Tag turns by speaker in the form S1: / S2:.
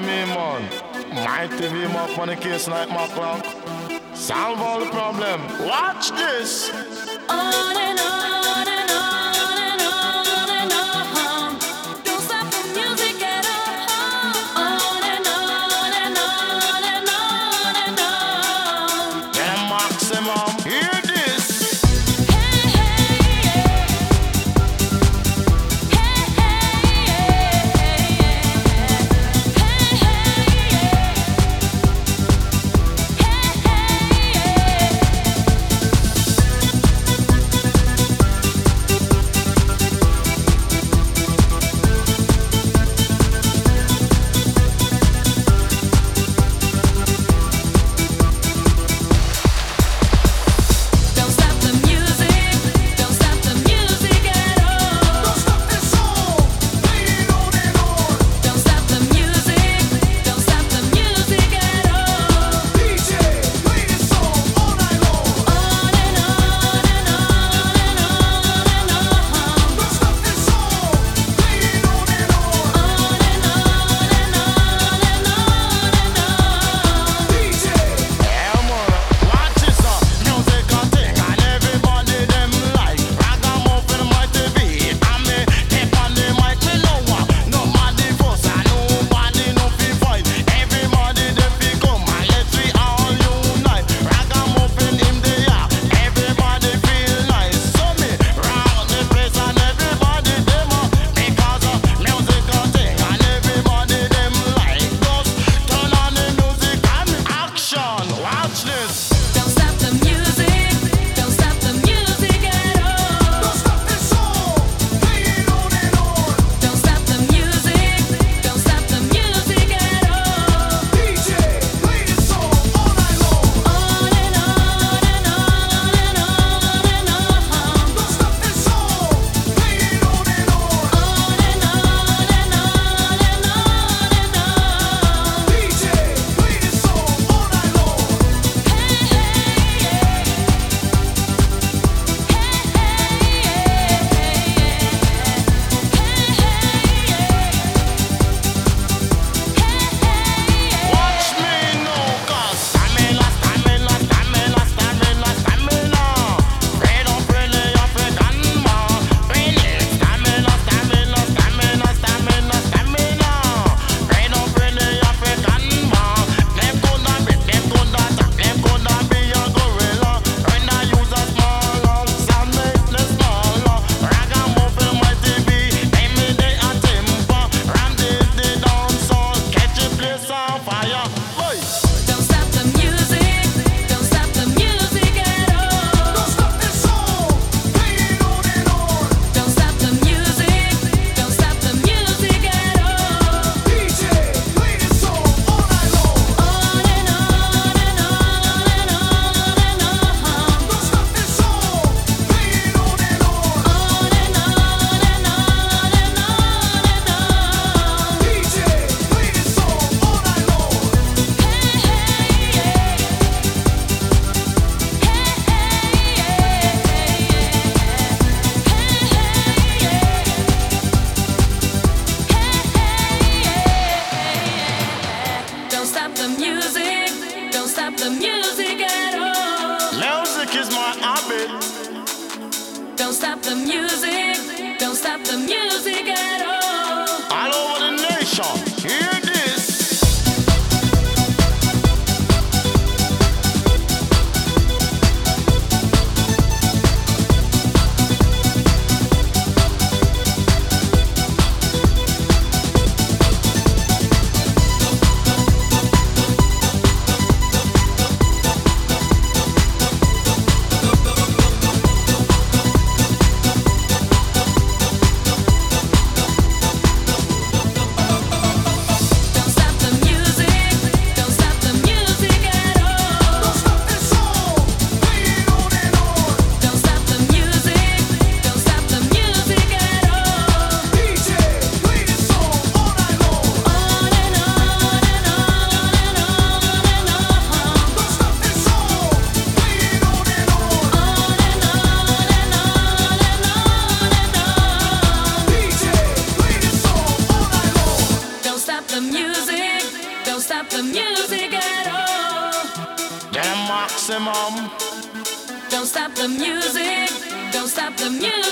S1: me, man. My TV mark on the case like my clock. Solve all the problem. Watch this.
S2: On and on. music at all. Music
S1: is my habit.
S2: Don't stop the music. The music at all.
S1: The maximum.
S2: Don't stop the music. Don't stop the music.